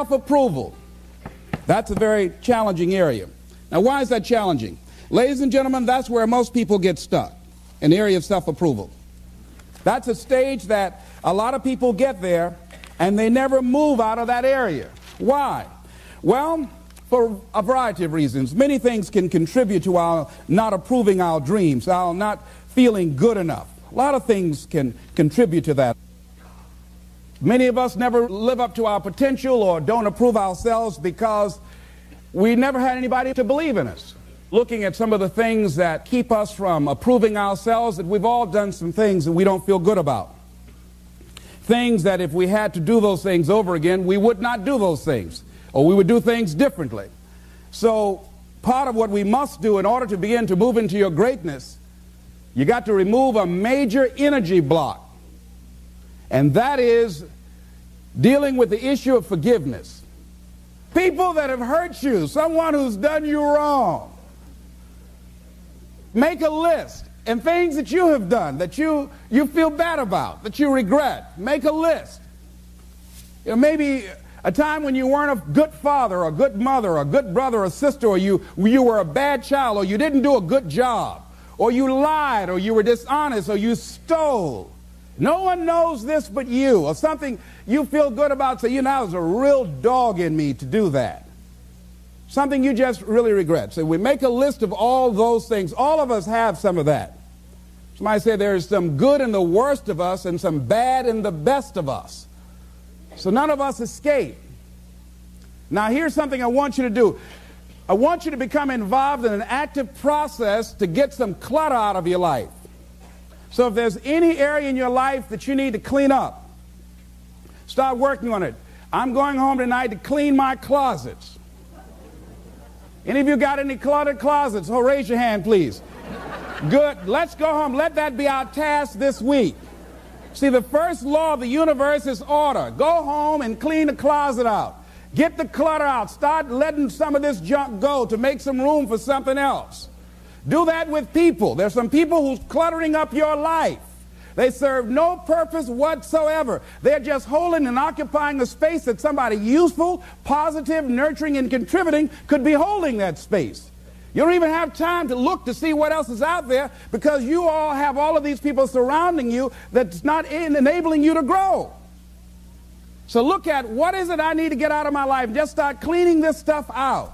self approval. That's a very challenging area. Now, why is that challenging? Ladies and gentlemen, that's where most people get stuck an area of self approval. That's a stage that a lot of people get there and they never move out of that area. Why? Well, for a variety of reasons. Many things can contribute to our not approving our dreams, our not feeling good enough. A lot of things can contribute to that. Many of us never live up to our potential or don't approve ourselves because we never had anybody to believe in us. Looking at some of the things that keep us from approving ourselves, that we've all done some things that we don't feel good about. Things that if we had to do those things over again, we would not do those things, or we would do things differently. So, part of what we must do in order to begin to move into your greatness, you got to remove a major energy block and that is dealing with the issue of forgiveness. People that have hurt you, someone who's done you wrong. Make a list and things that you have done that you, you feel bad about, that you regret. Make a list. You know, maybe a time when you weren't a good father or a good mother or a good brother or sister or you, you were a bad child or you didn't do a good job or you lied or you were dishonest or you stole. No one knows this but you, or something you feel good about. Say, you know, there's a real dog in me to do that. Something you just really regret. So we make a list of all those things. All of us have some of that. Somebody say there's some good in the worst of us and some bad in the best of us. So none of us escape. Now, here's something I want you to do. I want you to become involved in an active process to get some clutter out of your life. So if there's any area in your life that you need to clean up, start working on it. I'm going home tonight to clean my closets. Any of you got any cluttered closets? Oh, raise your hand, please. Good. Let's go home. Let that be our task this week. See, the first law of the universe is order. Go home and clean the closet out. Get the clutter out. Start letting some of this junk go to make some room for something else. Do that with people. There's some people who's cluttering up your life. They serve no purpose whatsoever. They're just holding and occupying a space that somebody useful, positive, nurturing, and contributing could be holding that space. You don't even have time to look to see what else is out there because you all have all of these people surrounding you that's not enabling you to grow. So look at what is it I need to get out of my life. Just start cleaning this stuff out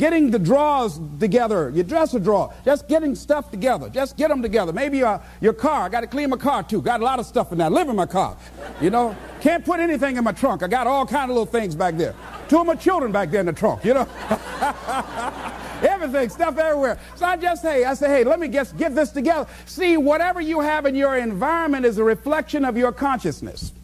getting the drawers together, your dresser drawer, just getting stuff together. Just get them together. Maybe uh, your car. I got to clean my car too. Got a lot of stuff in there. I live in my car. You know, can't put anything in my trunk. I got all kind of little things back there. Two of my children back there in the trunk. You know, everything, stuff everywhere. So I just say, I say, hey, let me just get this together. See, whatever you have in your environment is a reflection of your consciousness.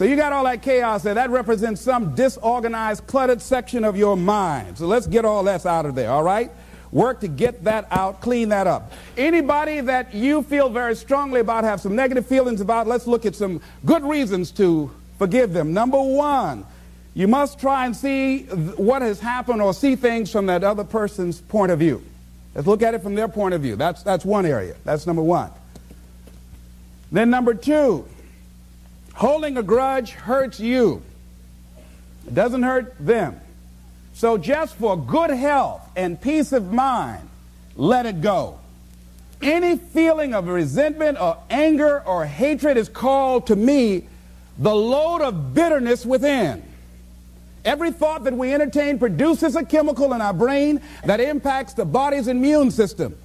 So you got all that chaos there. That represents some disorganized, cluttered section of your mind. So let's get all that out of there, all right? Work to get that out, clean that up. Anybody that you feel very strongly about, have some negative feelings about, let's look at some good reasons to forgive them. Number one, you must try and see what has happened or see things from that other person's point of view. Let's look at it from their point of view. That's, that's one area. That's number one. Then number two, Holding a grudge hurts you. It doesn't hurt them. So just for good health and peace of mind, let it go. Any feeling of resentment or anger or hatred is called to me the load of bitterness within. Every thought that we entertain produces a chemical in our brain that impacts the body's immune system.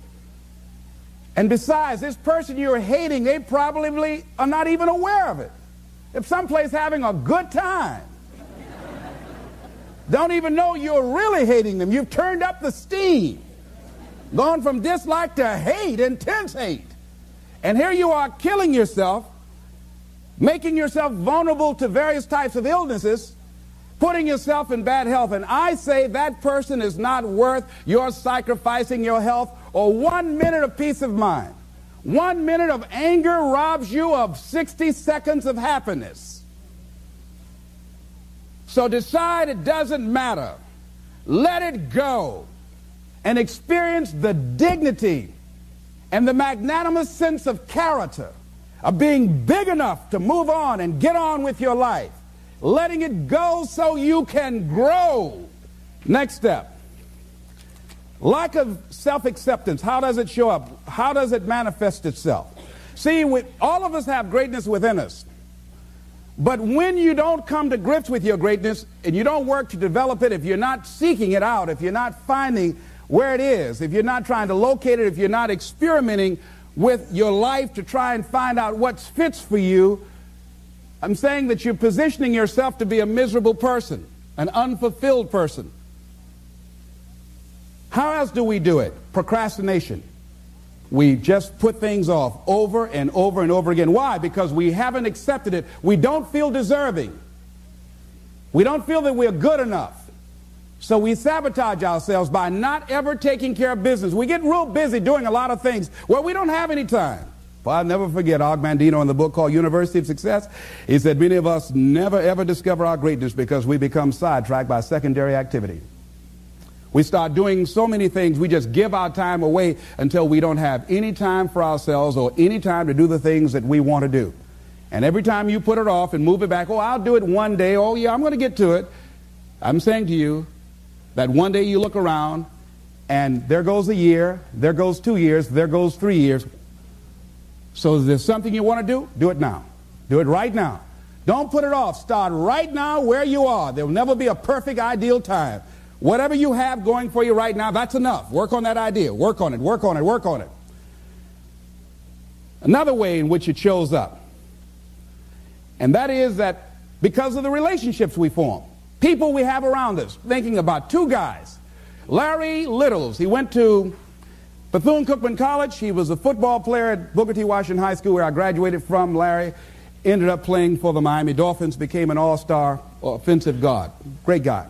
And besides, this person you're hating, they probably are not even aware of it. If someplace having a good time, don't even know you're really hating them. You've turned up the steam, gone from dislike to hate, intense hate. And here you are killing yourself, making yourself vulnerable to various types of illnesses, putting yourself in bad health. And I say that person is not worth your sacrificing your health or one minute of peace of mind. One minute of anger robs you of 60 seconds of happiness. So decide it doesn't matter. Let it go and experience the dignity and the magnanimous sense of character of being big enough to move on and get on with your life. letting it go so you can grow. Next step. Lack of self acceptance. How does it show up? How does it manifest itself? See, we, all of us have greatness within us. But when you don't come to grips with your greatness and you don't work to develop it, if you're not seeking it out, if you're not finding where it is, if you're not trying to locate it, if you're not experimenting with your life to try and find out what fits for you, I'm saying that you're positioning yourself to be a miserable person, an unfulfilled person. How else do we do it? Procrastination. We just put things off over and over and over again. Why? Because we haven't accepted it. We don't feel deserving. We don't feel that we're good enough. So we sabotage ourselves by not ever taking care of business. We get real busy doing a lot of things where we don't have any time. Well, I'll never forget Og Mandino in the book called University of Success. He said, Many of us never ever discover our greatness because we become sidetracked by secondary activity. We start doing so many things, we just give our time away until we don't have any time for ourselves or any time to do the things that we want to do. And every time you put it off and move it back, oh, I'll do it one day, oh, yeah, I'm going to get to it. I'm saying to you that one day you look around and there goes a year, there goes two years, there goes three years. So if there's something you want to do, do it now. Do it right now. Don't put it off. Start right now where you are. There will never be a perfect, ideal time. Whatever you have going for you right now, that's enough. Work on that idea. Work on it, work on it, work on it. Another way in which it shows up, and that is that because of the relationships we form, people we have around us, thinking about two guys. Larry Littles, he went to Bethune-Cookman College. He was a football player at Booker T. Washington High School, where I graduated from. Larry ended up playing for the Miami Dolphins, became an all-star offensive guard. Great guy.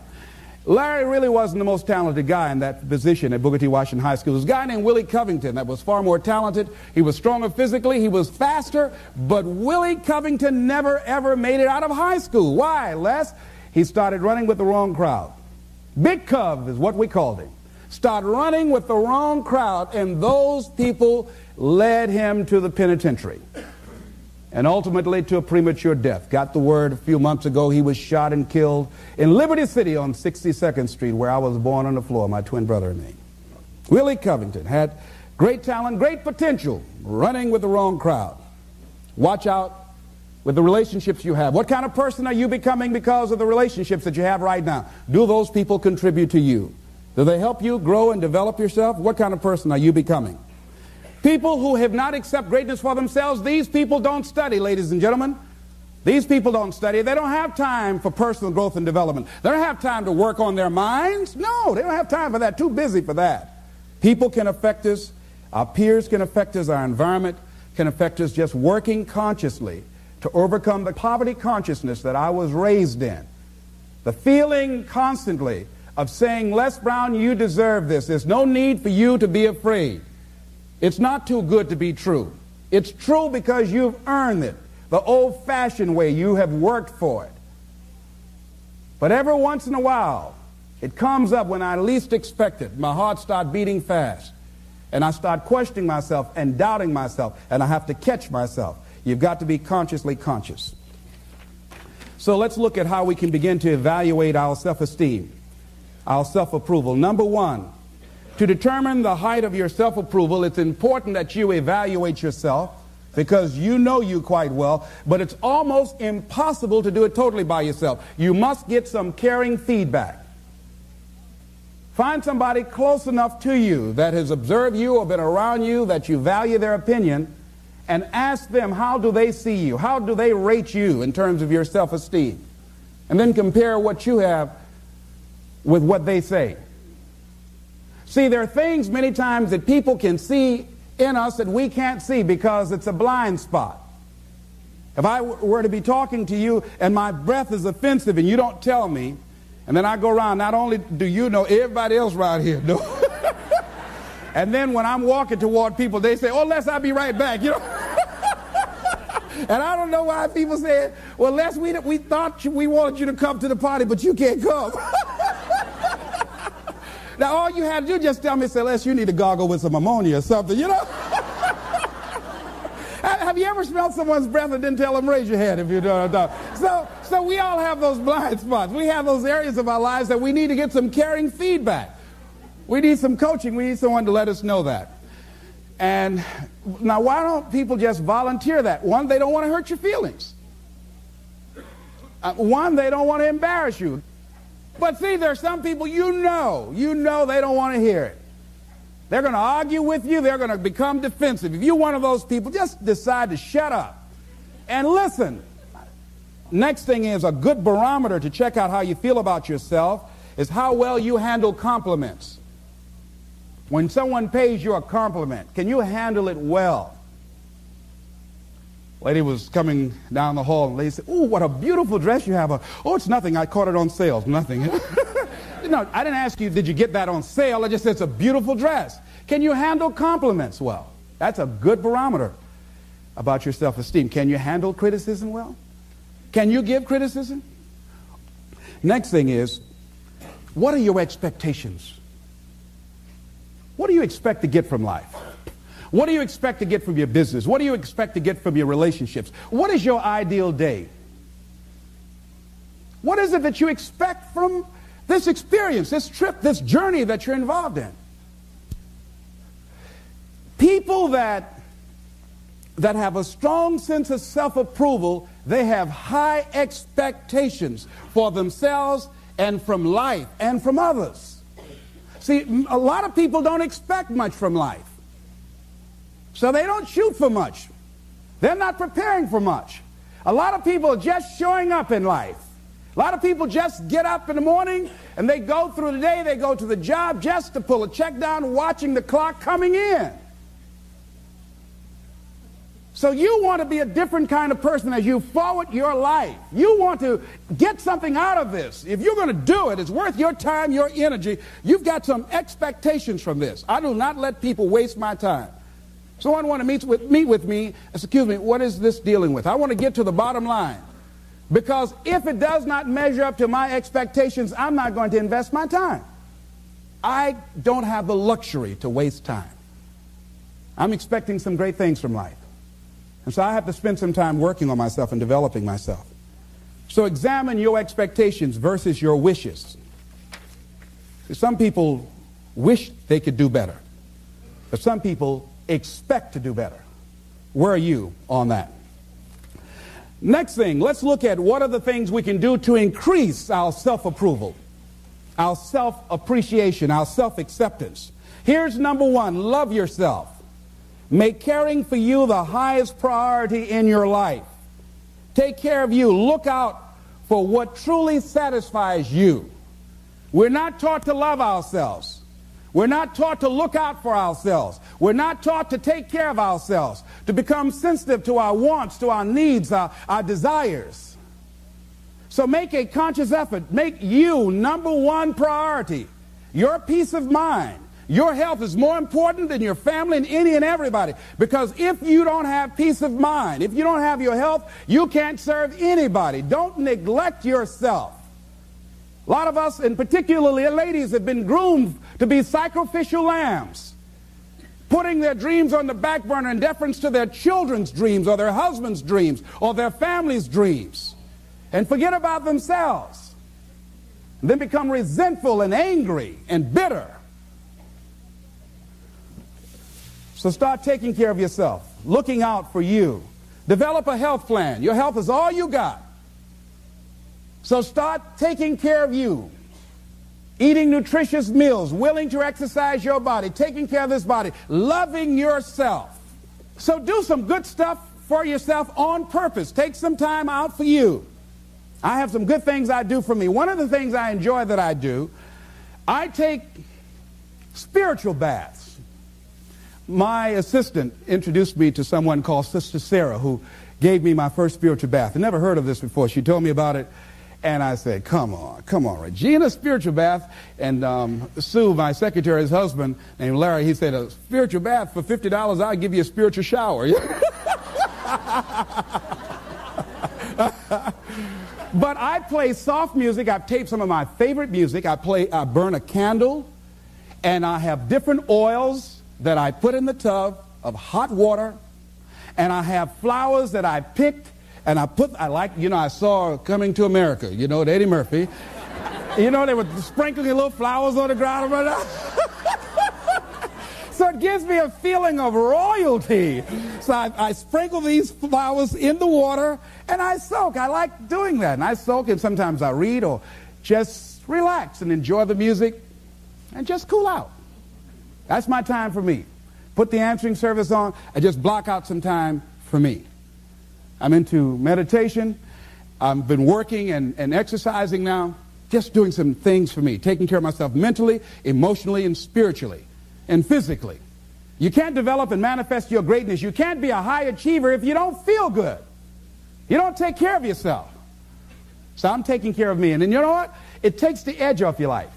Larry really wasn't the most talented guy in that position at Booker T. Washington High School. There was a guy named Willie Covington that was far more talented. He was stronger physically. He was faster. But Willie Covington never, ever made it out of high school. Why, Les? He started running with the wrong crowd. Big Cov is what we called him. Started running with the wrong crowd, and those people led him to the penitentiary and ultimately to a premature death. Got the word a few months ago he was shot and killed in Liberty City on 62nd Street, where I was born on the floor, my twin brother and me. Willie Covington had great talent, great potential, running with the wrong crowd. Watch out with the relationships you have. What kind of person are you becoming because of the relationships that you have right now? Do those people contribute to you? Do they help you grow and develop yourself? What kind of person are you becoming? People who have not accepted greatness for themselves, these people don't study, ladies and gentlemen. These people don't study. They don't have time for personal growth and development. They don't have time to work on their minds. No, they don't have time for that. Too busy for that. People can affect us. Our peers can affect us. Our environment can affect us just working consciously to overcome the poverty consciousness that I was raised in. The feeling constantly of saying, Les Brown, you deserve this. There's no need for you to be afraid. It's not too good to be true. It's true because you've earned it. The old fashioned way, you have worked for it. But every once in a while, it comes up when I least expect it. My heart starts beating fast. And I start questioning myself and doubting myself. And I have to catch myself. You've got to be consciously conscious. So let's look at how we can begin to evaluate our self esteem, our self approval. Number one, to determine the height of your self approval, it's important that you evaluate yourself because you know you quite well, but it's almost impossible to do it totally by yourself. You must get some caring feedback. Find somebody close enough to you that has observed you or been around you that you value their opinion and ask them how do they see you? How do they rate you in terms of your self-esteem? And then compare what you have with what they say. See, there are things many times that people can see in us that we can't see because it's a blind spot. If I were to be talking to you and my breath is offensive and you don't tell me, and then I go around, not only do you know, everybody else around here know. and then when I'm walking toward people, they say, oh, Les, I'll be right back, you know. and I don't know why people say, well, Les, we, we thought we wanted you to come to the party, but you can't come. Now, all you had to do just tell me, Les, you need to goggle with some ammonia or something, you know? Have you ever smelled someone's breath and didn't tell them, raise your hand if you don't? So, So we all have those blind spots. We have those areas of our lives that we need to get some caring feedback. We need some coaching. We need someone to let us know that. And now, why don't people just volunteer that? One, they don't want to hurt your feelings. Uh, one, they don't want to embarrass you. But see, there are some people you know, you know they don't want to hear it. They're going to argue with you. They're going to become defensive. If you're one of those people, just decide to shut up and listen. Next thing is a good barometer to check out how you feel about yourself is how well you handle compliments. When someone pays you a compliment, can you handle it well? Lady was coming down the hall and lady said, Oh, what a beautiful dress you have. Uh, oh, it's nothing. I caught it on sale. Nothing. no, I didn't ask you, did you get that on sale? I just said it's a beautiful dress. Can you handle compliments well? That's a good barometer about your self esteem. Can you handle criticism well? Can you give criticism? Next thing is, what are your expectations? What do you expect to get from life? What do you expect to get from your business? What do you expect to get from your relationships? What is your ideal day? What is it that you expect from this experience, this trip, this journey that you're involved in? People that, that have a strong sense of self approval, they have high expectations for themselves and from life and from others. See, a lot of people don't expect much from life. So they don't shoot for much. They're not preparing for much. A lot of people are just showing up in life. A lot of people just get up in the morning and they go through the day, they go to the job just to pull a check down, watching the clock coming in. So you want to be a different kind of person as you forward your life. You want to get something out of this. If you're going to do it, it's worth your time, your energy. You've got some expectations from this. I do not let people waste my time. Someone want to meet with, meet with me, excuse me, what is this dealing with? I want to get to the bottom line. Because if it does not measure up to my expectations, I'm not going to invest my time. I don't have the luxury to waste time. I'm expecting some great things from life. And so I have to spend some time working on myself and developing myself. So examine your expectations versus your wishes. Some people wish they could do better, but some people expect to do better. Where are you on that? Next thing, let's look at what are the things we can do to increase our self approval, our self appreciation, our self acceptance. Here's number one love yourself. Make caring for you the highest priority in your life. Take care of you. Look out for what truly satisfies you. We're not taught to love ourselves. We're not taught to look out for ourselves. We're not taught to take care of ourselves, to become sensitive to our wants, to our needs, our, our desires. So make a conscious effort. Make you number one priority. Your peace of mind. Your health is more important than your family and any and everybody. Because if you don't have peace of mind, if you don't have your health, you can't serve anybody. Don't neglect yourself. A lot of us, and particularly ladies, have been groomed to be sacrificial lambs, putting their dreams on the back burner in deference to their children's dreams or their husband's dreams or their family's dreams, and forget about themselves. And then become resentful and angry and bitter So start taking care of yourself, looking out for you. Develop a health plan. Your health is all you got. So start taking care of you. Eating nutritious meals, willing to exercise your body, taking care of this body, loving yourself. So do some good stuff for yourself on purpose. Take some time out for you. I have some good things I do for me. One of the things I enjoy that I do, I take spiritual baths my assistant introduced me to someone called Sister Sarah who gave me my first spiritual bath. I never heard of this before. She told me about it, and I said, come on, come on, Regina, spiritual bath. And um, Sue, my secretary's husband, named Larry, he said, a spiritual bath for $50, I'll give you a spiritual shower. but I play soft music. I've taped some of my favorite music. I play, I burn a candle, and I have different oils that I put in the tub of hot water, and I have flowers that I picked and I put, I like, you know, I saw Coming to America, you know, Eddie Murphy. You know, they were sprinkling little flowers on the ground. so it gives me a feeling of royalty. So I, I, sprinkle these flowers in the water and I soak. I like doing that. And I soak and sometimes I read or just relax and enjoy the music and just cool out. That's my time for me. Put the answering service on and just block out some time for me. I'm into meditation. I've been working and, and exercising now just doing some things for me, taking care of myself mentally, emotionally, and spiritually, and physically. You can't develop and manifest your greatness. You can't be a high achiever if you don't feel good. You don't take care of yourself. So I'm taking care of me. And then you know what? It takes the edge off your life.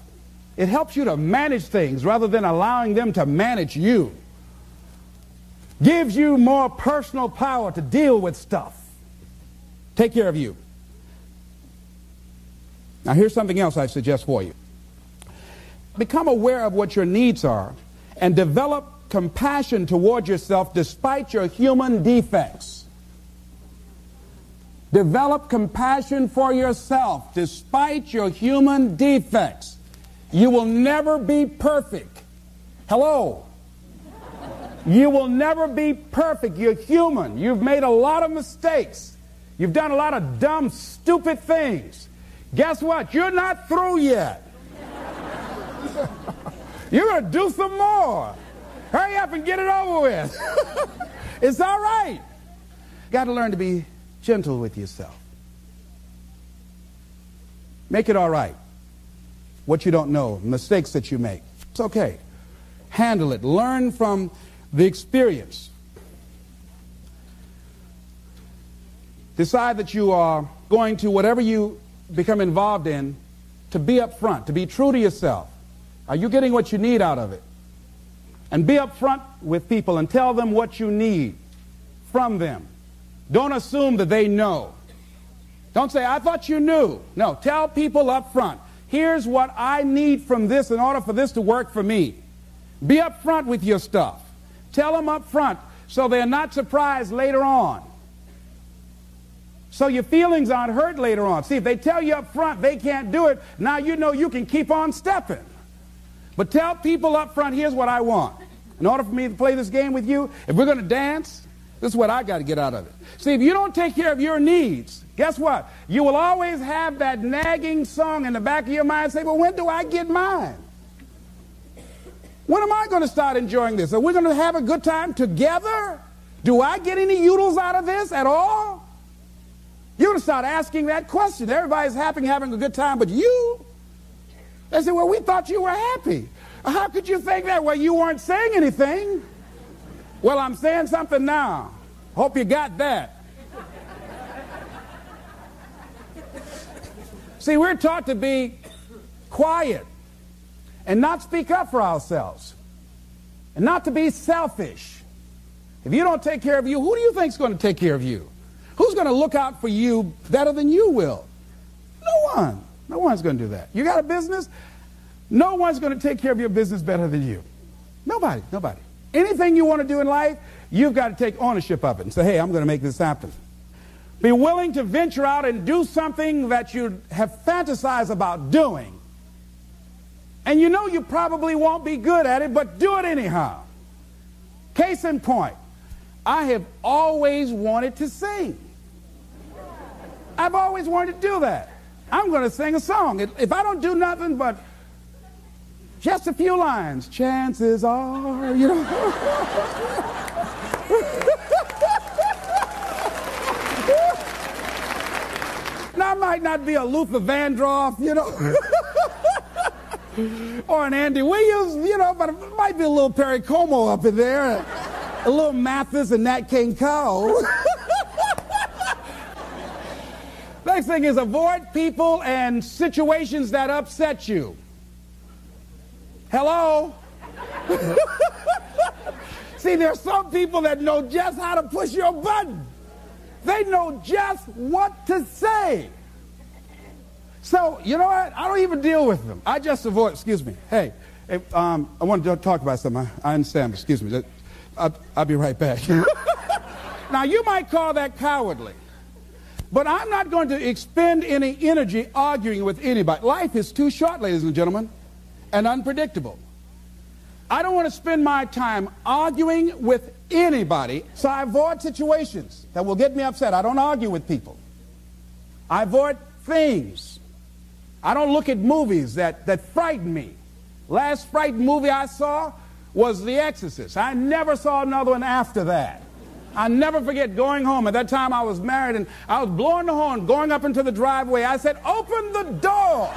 It helps you to manage things rather than allowing them to manage you. Gives you more personal power to deal with stuff. Take care of you. Now, here's something else I suggest for you. Become aware of what your needs are and develop compassion toward yourself despite your human defects. Develop compassion for yourself despite your human defects. You will never be perfect. Hello. You will never be perfect. You're human. You've made a lot of mistakes. You've done a lot of dumb, stupid things. Guess what? You're not through yet. You're going to do some more. Hurry up and get it over with. it's all right. Got to learn to be gentle with yourself. Make it all right. What you don't know, mistakes that you make. It's okay. Handle it. Learn from the experience. Decide that you are going to whatever you become involved in to be upfront, to be true to yourself. Are you getting what you need out of it? And be upfront with people and tell them what you need from them. Don't assume that they know. Don't say, I thought you knew. No, tell people up front, here's what I need from this in order for this to work for me. Be upfront with your stuff. Tell them up front so they're not surprised later on. So your feelings aren't hurt later on. See, if they tell you up front they can't do it, now you know you can keep on stepping. But tell people up front, here's what I want. In order for me to play this game with you, if we're going to dance, this is what I got to get out of it. See, if you don't take care of your needs, guess what? You will always have that nagging song in the back of your mind say, well, when do I get mine? When am I going to start enjoying this? Are we going to have a good time together? Do I get any oodles out of this at all? You're going to start asking that question. Everybody's happy, having a good time, but you? They say, well, we thought you were happy. How could you think that? Well, you weren't saying anything. Well, I'm saying something now. Hope you got that. See, we're taught to be quiet and not speak up for ourselves and not to be selfish. If you don't take care of you, who do you think is going to take care of you? Who's going to look out for you better than you will? No one. No one's going to do that. You got a business? No one's going to take care of your business better than you. Nobody. Nobody. Anything you want to do in life, you've got to take ownership of it and say, hey, I'm going to make this happen. Be willing to venture out and do something that you have fantasized about doing. And you know you probably won't be good at it, but do it anyhow. Case in point, I have always wanted to sing. I've always wanted to do that. I'm going to sing a song. If I don't do nothing but just a few lines, chances are, you know. now, I might not be a Luther Vandross, you know, or an Andy Williams, you know, but it might be a little Perry Como up in there, a little Mathis and Nat King Cole. Next thing is avoid people and situations that upset you. Hello? See, there's some people that know just how to push your button. They know just what to say. So, you know what? I don't even deal with them. I just avoid, excuse me. Hey, um, I want to talk about something. I, I understand, excuse me. I'll, I'll be right back. now, you might call that cowardly. But I'm not going to expend any energy arguing with anybody. Life is too short, ladies and gentlemen, and unpredictable. I don't want to spend my time arguing with anybody, so I avoid situations that will get me upset. I don't argue with people. I avoid things. I don't look at movies that, that frighten me. Last frightened movie I saw was The Exorcist. I never saw another one after that. I never forget going home. At that time, I was married and I was blowing the horn, going up into the driveway. I said, Open the door.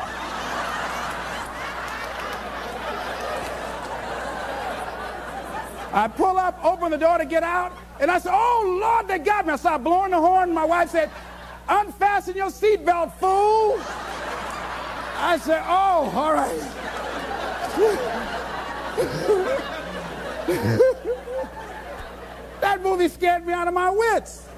I pull up, open the door to get out, and I said, Oh, Lord, they got me. I started blowing the horn. My wife said, Unfasten your seatbelt, fool. I said, Oh, all right. That movie scared me out of my wits.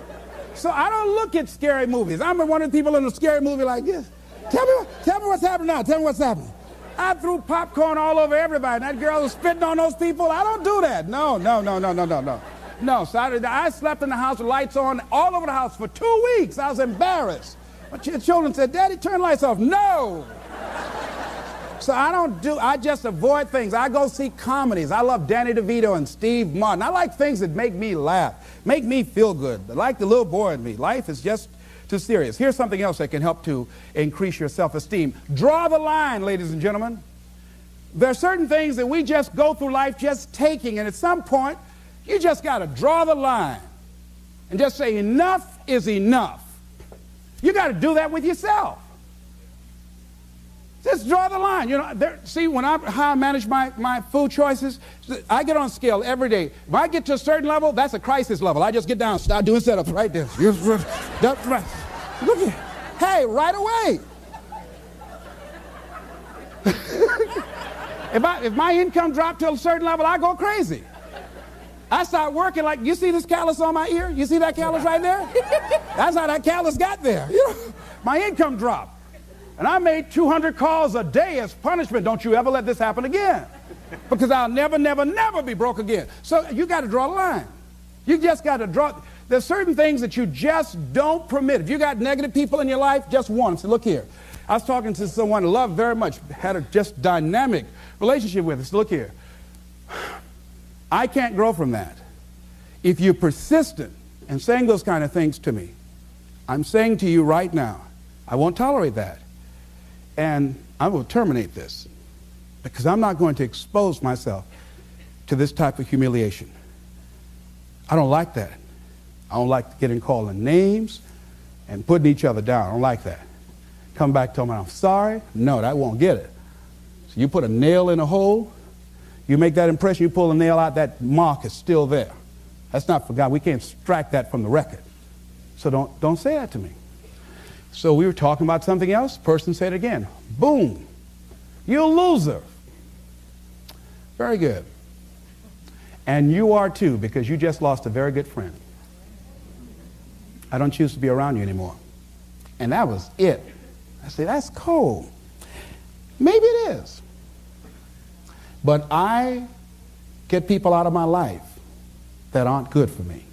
So I don't look at scary movies. I'm one of the people in a scary movie like this. Tell me, tell me what's happening now. Tell me what's happening. I threw popcorn all over everybody. That girl was spitting on those people. I don't do that. No, no, no, no, no, no, no. No, Saturday, I slept in the house with lights on all over the house for two weeks. I was embarrassed. My children said, Daddy, turn lights off. No. So I don't do, I just avoid things. I go see comedies. I love Danny DeVito and Steve Martin. I like things that make me laugh, make me feel good, like the little boy in me. Life is just too serious. Here's something else that can help to increase your self esteem. Draw the line, ladies and gentlemen. There are certain things that we just go through life just taking, and at some point, you just got to draw the line and just say, enough is enough. You got to do that with yourself. Just draw the line. You know, there, see, when I, how I manage my, my food choices, I get on scale every day. If I get to a certain level, that's a crisis level. I just get down, start doing setups right there. That's right. Look at, hey, right away. if, I, if my income dropped to a certain level, I go crazy. I start working like, you see this callus on my ear? You see that callus right there? That's how that callus got there. You know, my income dropped. And I made 200 calls a day as punishment. Don't you ever let this happen again. Because I'll never, never, never be broke again. So you got to draw a line. You just got to draw. There's certain things that you just don't permit. If you got negative people in your life, just one. So look here. I was talking to someone I love very much, had a just dynamic relationship with us. Look here. I can't grow from that. If you're persistent in saying those kind of things to me, I'm saying to you right now, I won't tolerate that. And I will terminate this because I'm not going to expose myself to this type of humiliation. I don't like that. I don't like getting called names and putting each other down. I don't like that. Come back, tell me I'm sorry. No, that won't get it. So you put a nail in a hole, you make that impression, you pull the nail out, that mark is still there. That's not forgotten. We can't extract that from the record. So don't, don't say that to me. So we were talking about something else. Person said again, boom, you're a loser. Very good. And you are too, because you just lost a very good friend. I don't choose to be around you anymore. And that was it. I said, that's cold. Maybe it is. But I get people out of my life that aren't good for me.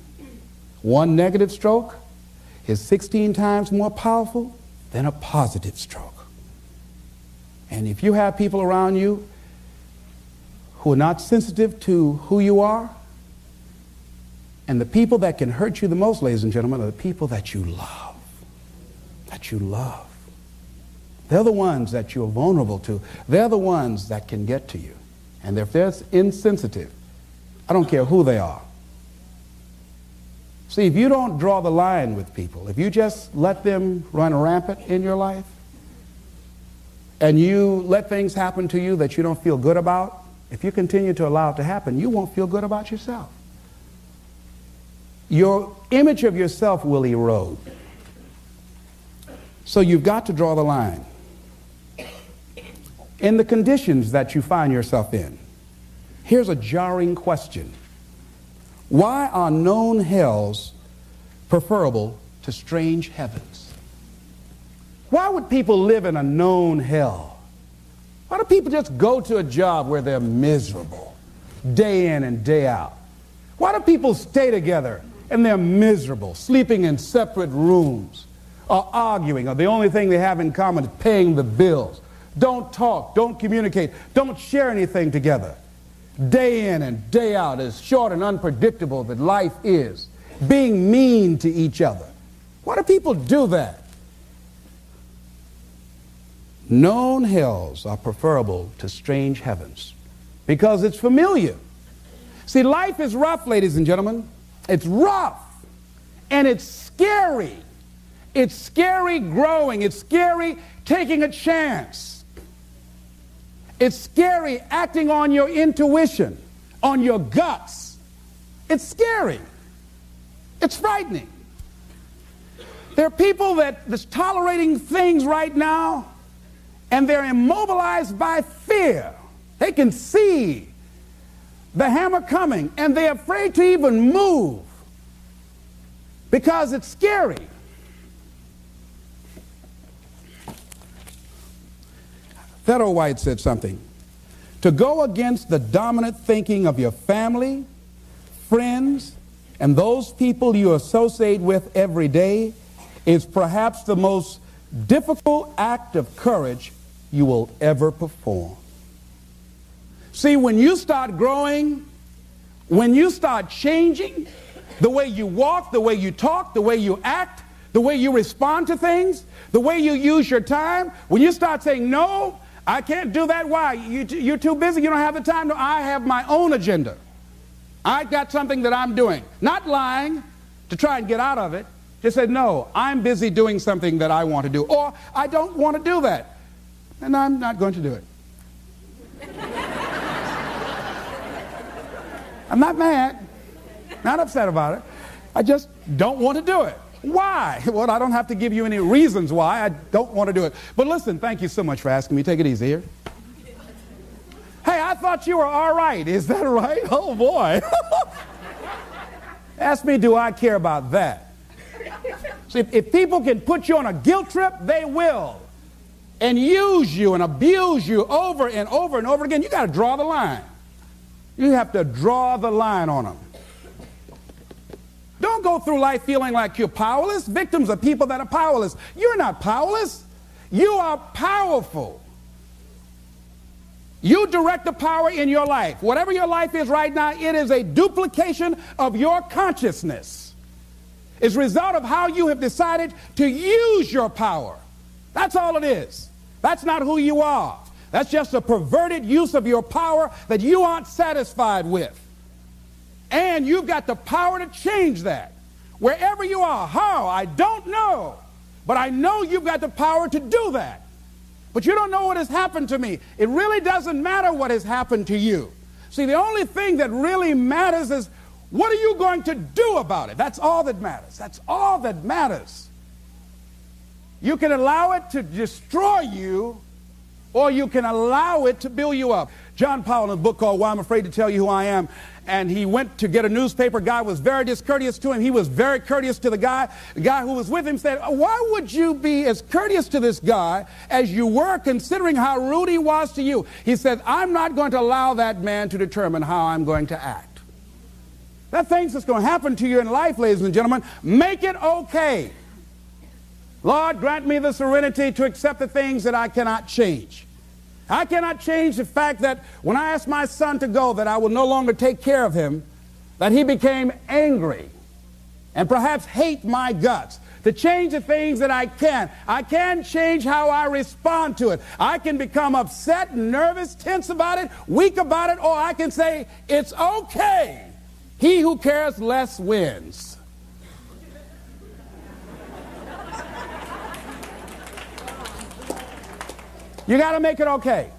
One negative stroke, is 16 times more powerful than a positive stroke. And if you have people around you who are not sensitive to who you are, and the people that can hurt you the most, ladies and gentlemen, are the people that you love. That you love. They're the ones that you're vulnerable to. They're the ones that can get to you. And if they're insensitive, I don't care who they are, See, if you don't draw the line with people, if you just let them run rampant in your life, and you let things happen to you that you don't feel good about, if you continue to allow it to happen, you won't feel good about yourself. Your image of yourself will erode. So you've got to draw the line. In the conditions that you find yourself in, here's a jarring question why are known hells preferable to strange heavens? Why would people live in a known hell? Why do people just go to a job where they're miserable day in and day out? Why do people stay together and they're miserable, sleeping in separate rooms? or arguing, or the only thing they have in common is paying the bills. Don't talk, don't communicate, don't share anything together. Day in and day out, as short and unpredictable that life is, being mean to each other. Why do people do that? Known hells are preferable to strange heavens because it's familiar. See, life is rough, ladies and gentlemen. It's rough and it's scary. It's scary growing. It's scary taking a chance. It's scary acting on your intuition, on your guts. It's scary. It's frightening. There are people that that's tolerating things right now and they're immobilized by fear. They can see the hammer coming and they're afraid to even move because it's scary. Theodore White said something. To go against the dominant thinking of your family, friends, and those people you associate with every day is perhaps the most difficult act of courage you will ever perform. See, when you start growing, when you start changing the way you walk, the way you talk, the way you act, the way you respond to things, the way you use your time, when you start saying, no, I can't do that. Why? You, you're too busy. You don't have the time. No, I have my own agenda. I got something that I'm doing. Not lying to try and get out of it. Just said, no, I'm busy doing something that I want to do. Or I don't want to do that. And I'm not going to do it. I'm not mad, not upset about it. I just don't want to do it. Why? Well, I don't have to give you any reasons why I don't want to do it. But listen, thank you so much for asking me. Take it easy here. Hey, I thought you were all right. Is that right? Oh, boy. Ask me, do I care about that? See, if, if people can put you on a guilt trip, they will. And use you and abuse you over and over and over again. You got to draw the line. You have to draw the line on them. Don't go through life feeling like you're powerless. Victims are people that are powerless. You're not powerless. You are powerful. You direct the power in your life. Whatever your life is right now, it is a duplication of your consciousness. It's a result of how you have decided to use your power. That's all it is. That's not who you are. That's just a perverted use of your power that you aren't satisfied with. And you've got the power to change that. Wherever you are, how, I don't know. But I know you've got the power to do that. But you don't know what has happened to me. It really doesn't matter what has happened to you. See, the only thing that really matters is what are you going to do about it? That's all that matters. That's all that matters. You can allow it to destroy you, or you can allow it to build you up. John Powell, in a book called Why I'm Afraid to Tell You Who I Am, and he went to get a newspaper. Guy was very discourteous to him. He was very courteous to the guy. The guy who was with him said, Why would you be as courteous to this guy as you were considering how rude he was to you? He said, I'm not going to allow that man to determine how I'm going to act. That thing's that's going to happen to you in life, ladies and gentlemen. Make it okay. Lord, grant me the serenity to accept the things that I cannot change. I cannot change the fact that when I asked my son to go, that I will no longer take care of him, that he became angry and perhaps hate my guts. To change the things that I can. I can change how I respond to it. I can become upset, nervous, tense about it, weak about it, or I can say, it's okay. He who cares less wins. You got to make it okay.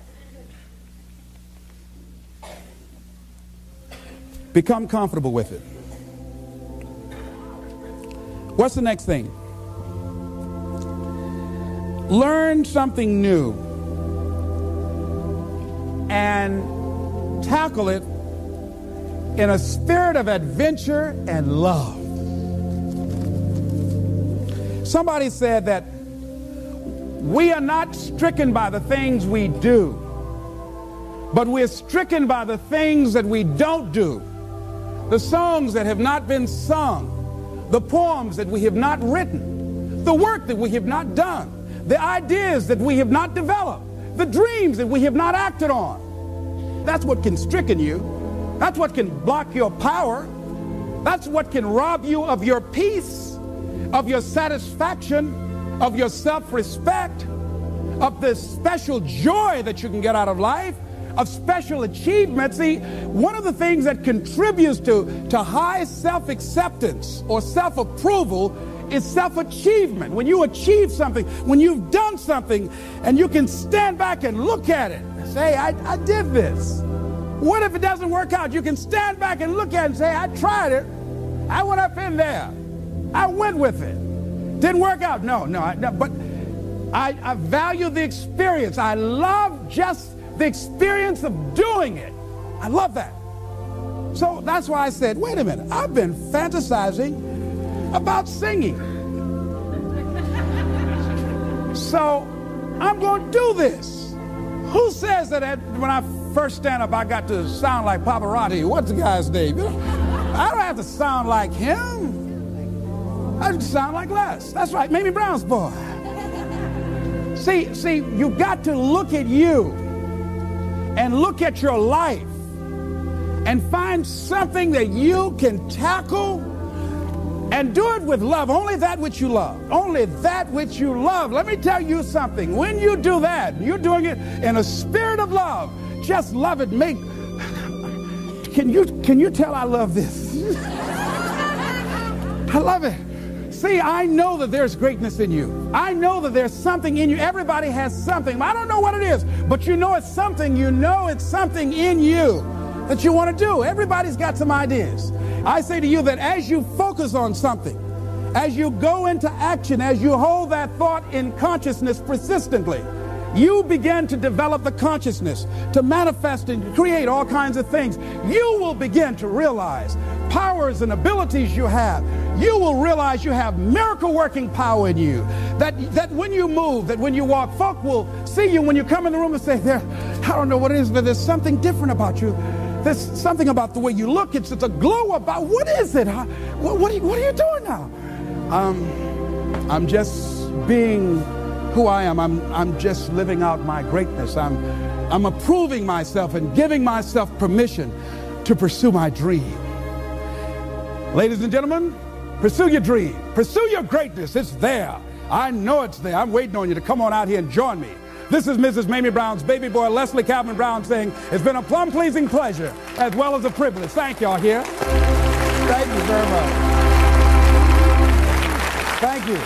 Become comfortable with it. What's the next thing? Learn something new and tackle it in a spirit of adventure and love. Somebody said that we are not stricken by the things we do, but we're stricken by the things that we don't do. The songs that have not been sung, the poems that we have not written, the work that we have not done, the ideas that we have not developed, the dreams that we have not acted on. That's what can stricken you. That's what can block your power. That's what can rob you of your peace, of your satisfaction, of your self respect, of the special joy that you can get out of life, of special achievements. See, one of the things that contributes to, to high self acceptance or self approval is self achievement. When you achieve something, when you've done something, and you can stand back and look at it and say, I, I did this. What if it doesn't work out? You can stand back and look at it and say, I tried it. I went up in there. I went with it. Didn't work out. No, no, I, no but I, I value the experience. I love just the experience of doing it. I love that. So that's why I said, wait a minute, I've been fantasizing about singing. So I'm going to do this. Who says that when I first stand up, I got to sound like Pavarotti? What's the guy's name? I don't have to sound like him. I sound like Les. That's right, Mamie Brown's boy. See, see, you've got to look at you and look at your life and find something that you can tackle and do it with love. Only that which you love. Only that which you love. Let me tell you something. When you do that, you're doing it in a spirit of love. Just love it. Make can you can you tell I love this? I love it. See, I know that there's greatness in you. I know that there's something in you. Everybody has something. I don't know what it is, but you know it's something. You know it's something in you that you want to do. Everybody's got some ideas. I say to you that as you focus on something, as you go into action, as you hold that thought in consciousness persistently, you begin to develop the consciousness to manifest and create all kinds of things. You will begin to realize powers and abilities you have. You will realize you have miracle working power in you. That, that when you move, that when you walk, folk will see you when you come in the room and say, there, I don't know what it is, but there's something different about you. There's something about the way you look. It's, it's a glow about, what is it? What, what, are you, what are you doing now? Um, I'm just being who I am. I'm, I'm just living out my greatness. I'm, I'm approving myself and giving myself permission to pursue my dream. Ladies and gentlemen, pursue your dream. Pursue your greatness. It's there. I know it's there. I'm waiting on you to come on out here and join me. This is Mrs. Mamie Brown's baby boy, Leslie Calvin Brown, saying it's been a plum pleasing pleasure as well as a privilege. Thank y'all here. Thank you very much. Thank you.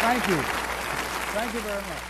Thank you. Thank you very much.